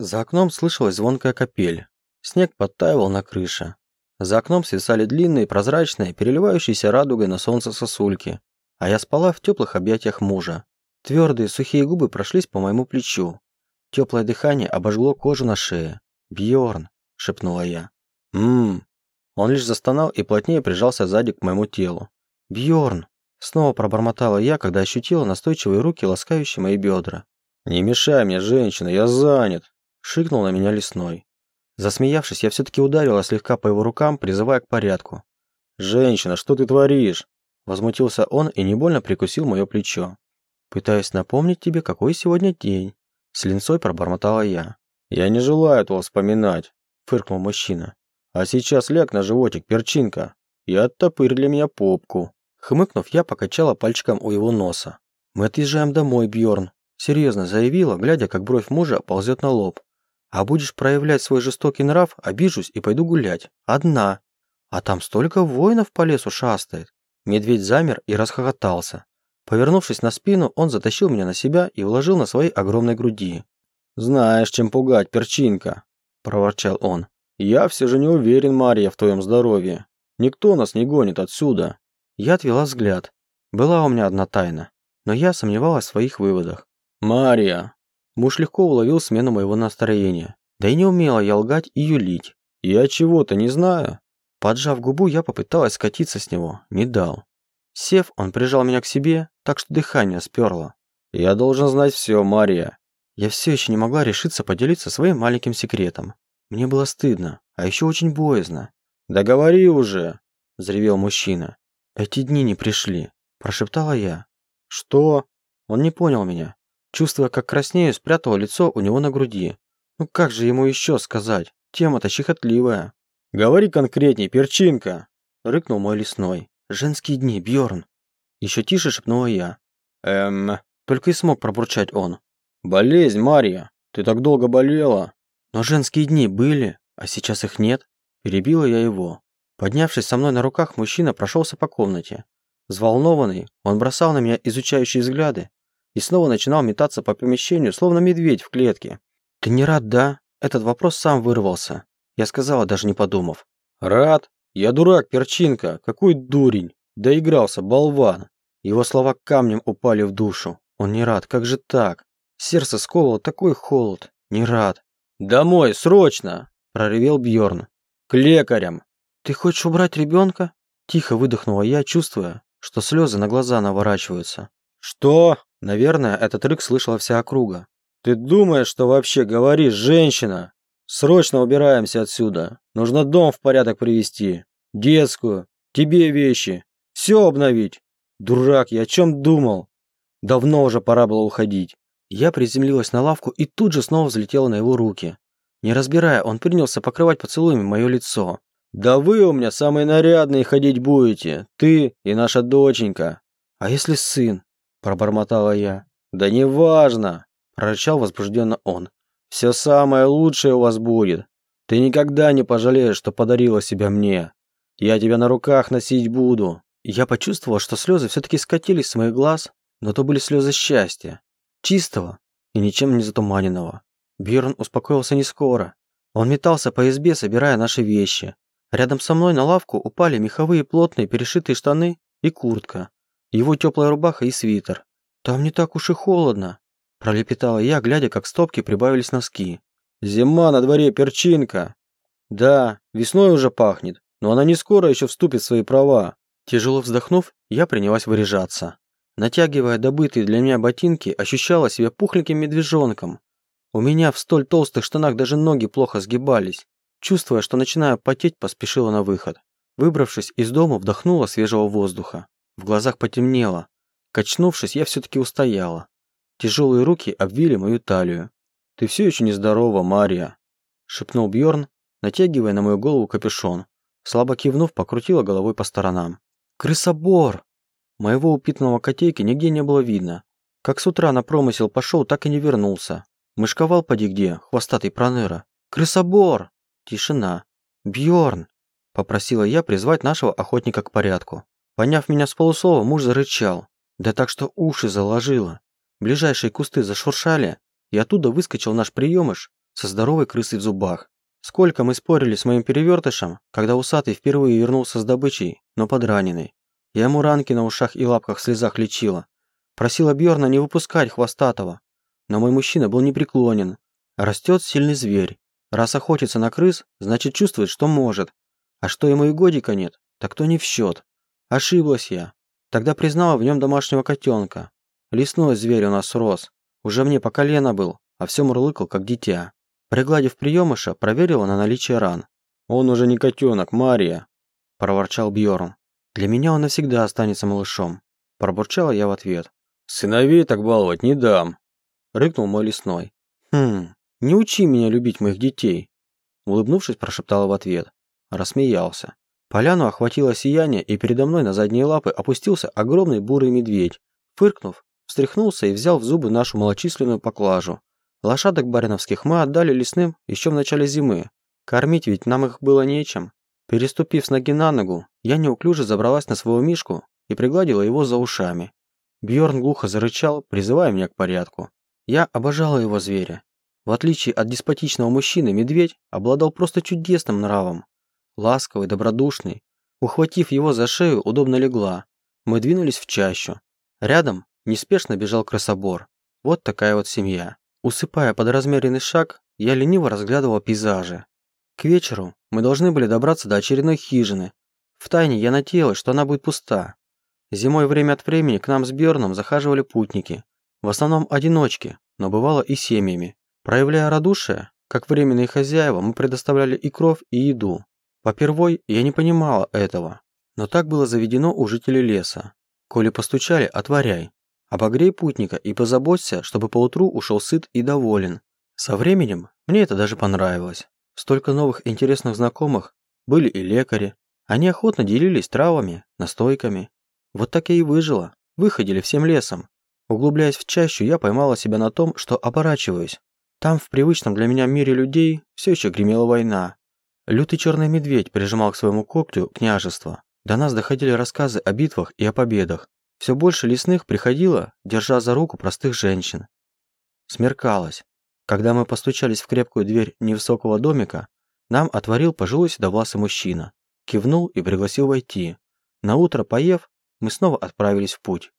За окном слышалась звонкая капель. Снег подтаивал на крыше. За окном свисали длинные, прозрачные, переливающиеся радугой на солнце сосульки. А я спала в теплых объятиях мужа. Твердые, сухие губы прошлись по моему плечу. Теплое дыхание обожгло кожу на шее. Бьорн, шепнула я. Мм. Он лишь застонал и плотнее прижался сзади к моему телу. Бьорн, снова пробормотала я, когда ощутила настойчивые руки, ласкающие мои бедра. Не мешай мне, женщина, я занят, шикнул на меня лесной. Засмеявшись, я все-таки ударила слегка по его рукам, призывая к порядку. «Женщина, что ты творишь?» Возмутился он и не больно прикусил мое плечо. «Пытаюсь напомнить тебе, какой сегодня день», с линцой пробормотала я. «Я не желаю этого вспоминать», фыркнул мужчина. «А сейчас ляг на животик, перчинка, и оттопырь для меня попку». Хмыкнув, я покачала пальчиком у его носа. «Мы отъезжаем домой, Бьорн», серьезно заявила, глядя, как бровь мужа ползет на лоб. А будешь проявлять свой жестокий нрав, обижусь и пойду гулять. Одна. А там столько воинов по лесу шастает. Медведь замер и расхохотался. Повернувшись на спину, он затащил меня на себя и уложил на своей огромной груди. «Знаешь, чем пугать, перчинка!» – проворчал он. «Я все же не уверен, Мария, в твоем здоровье. Никто нас не гонит отсюда». Я отвела взгляд. Была у меня одна тайна, но я сомневалась в своих выводах. «Мария!» Муж легко уловил смену моего настроения. Да и не умела я лгать и юлить. Я чего-то не знаю. Поджав губу, я попыталась скатиться с него. Не дал. Сев, он прижал меня к себе, так что дыхание сперло. «Я должен знать все, Мария». Я все еще не могла решиться поделиться своим маленьким секретом. Мне было стыдно, а еще очень боязно. «Да говори уже!» – взревел мужчина. «Эти дни не пришли», – прошептала я. «Что?» Он не понял меня. Чувствуя, как краснею, спрятала лицо у него на груди. Ну как же ему еще сказать? Тема-то щекотливая. «Говори конкретней, перчинка!» – рыкнул мой лесной. «Женские дни, Бьорн. Еще тише шепнула я. «Эм...» Только и смог пробурчать он. «Болезнь, Марья. Ты так долго болела». «Но женские дни были, а сейчас их нет». Перебила я его. Поднявшись со мной на руках, мужчина прошелся по комнате. Взволнованный, он бросал на меня изучающие взгляды, и снова начинал метаться по помещению, словно медведь в клетке. «Ты не рад, да?» Этот вопрос сам вырвался. Я сказала, даже не подумав. «Рад? Я дурак, перчинка. Какой дурень. Доигрался, болван». Его слова камнем упали в душу. Он не рад, как же так? Сердце сковывало такой холод. Не рад. «Домой, срочно!» – проревел Бьорн. «К лекарям!» «Ты хочешь убрать ребенка?» Тихо выдохнула я, чувствуя, что слезы на глаза наворачиваются. «Что?» Наверное, этот рык слышала вся округа. «Ты думаешь, что вообще говоришь, женщина? Срочно убираемся отсюда. Нужно дом в порядок привести. Детскую. Тебе вещи. Все обновить. Дурак, я о чем думал? Давно уже пора было уходить». Я приземлилась на лавку и тут же снова взлетела на его руки. Не разбирая, он принялся покрывать поцелуями мое лицо. «Да вы у меня самые нарядные ходить будете. Ты и наша доченька. А если сын? Пробормотала я. Да неважно, прорычал возбужденно он. Все самое лучшее у вас будет. Ты никогда не пожалеешь, что подарила себя мне. Я тебя на руках носить буду. Я почувствовала, что слезы все-таки скатились с моих глаз, но то были слезы счастья, чистого и ничем не затуманенного. Бирн успокоился не скоро. Он метался по избе, собирая наши вещи. Рядом со мной на лавку упали меховые плотные перешитые штаны и куртка его теплая рубаха и свитер. Там не так уж и холодно, пролепетала я, глядя, как стопки прибавились носки. Зима на дворе, перчинка. Да, весной уже пахнет, но она не скоро еще вступит в свои права. Тяжело вздохнув, я принялась выряжаться. Натягивая добытые для меня ботинки, ощущала себя пухленьким медвежонком. У меня в столь толстых штанах даже ноги плохо сгибались. Чувствуя, что начинаю потеть, поспешила на выход. Выбравшись из дома, вдохнула свежего воздуха. В глазах потемнело. Качнувшись, я все-таки устояла. Тяжелые руки обвили мою талию. «Ты все еще нездорова, Мария», – шепнул Бьорн, натягивая на мою голову капюшон. Слабо кивнув, покрутила головой по сторонам. «Крысобор!» Моего упитанного котейки нигде не было видно. Как с утра на промысел пошел, так и не вернулся. Мышковал поди где, хвостатый проныра. «Крысобор!» Тишина. Бьорн! Попросила я призвать нашего охотника к порядку. Поняв меня с полуслова, муж зарычал. Да так что уши заложило. Ближайшие кусты зашуршали, и оттуда выскочил наш приемыш со здоровой крысой в зубах. Сколько мы спорили с моим перевертышем, когда усатый впервые вернулся с добычей, но подраненный. Я ему ранки на ушах и лапках в слезах лечила. Просила Бьорна не выпускать хвостатого. Но мой мужчина был непреклонен. Растет сильный зверь. Раз охотится на крыс, значит чувствует, что может. А что ему и годика нет, так то не в счет. Ошиблась я. Тогда признала в нем домашнего котенка. Лесной зверь у нас рос. Уже мне по колено был, а все мурлыкал, как дитя. Пригладив приемыша, проверила на наличие ран. «Он уже не котенок, Мария!» – проворчал Бьорн. «Для меня он навсегда останется малышом», – пробурчала я в ответ. «Сыновей так баловать не дам», – рыкнул мой лесной. «Хм, не учи меня любить моих детей», – улыбнувшись, прошептала в ответ. Рассмеялся. Поляну охватило сияние, и передо мной на задние лапы опустился огромный бурый медведь. Фыркнув, встряхнулся и взял в зубы нашу малочисленную поклажу. Лошадок бариновских мы отдали лесным еще в начале зимы. Кормить ведь нам их было нечем. Переступив с ноги на ногу, я неуклюже забралась на своего мишку и пригладила его за ушами. Бьорн глухо зарычал, призывая меня к порядку. Я обожала его зверя. В отличие от деспотичного мужчины, медведь обладал просто чудесным нравом. Ласковый, добродушный. Ухватив его за шею, удобно легла. Мы двинулись в чащу. Рядом неспешно бежал красобор. Вот такая вот семья. Усыпая под размеренный шаг, я лениво разглядывал пейзажи. К вечеру мы должны были добраться до очередной хижины. Втайне я надеялась, что она будет пуста. Зимой время от времени к нам с Бёрном захаживали путники. В основном одиночки, но бывало и семьями. Проявляя радушие, как временные хозяева, мы предоставляли и кровь, и еду. Попервой я не понимала этого, но так было заведено у жителей леса. Коли постучали, отворяй. Обогрей путника и позаботься, чтобы поутру ушел сыт и доволен. Со временем мне это даже понравилось. Столько новых интересных знакомых, были и лекари. Они охотно делились травами, настойками. Вот так я и выжила, выходили всем лесом. Углубляясь в чащу, я поймала себя на том, что оборачиваюсь. Там, в привычном для меня мире людей, все еще гремела война. Лютый черный медведь прижимал к своему когтю княжество. До нас доходили рассказы о битвах и о победах. Все больше лесных приходило, держа за руку простых женщин. Смеркалось. Когда мы постучались в крепкую дверь невысокого домика, нам отворил пожилой седовласый мужчина. Кивнул и пригласил войти. На утро поев, мы снова отправились в путь.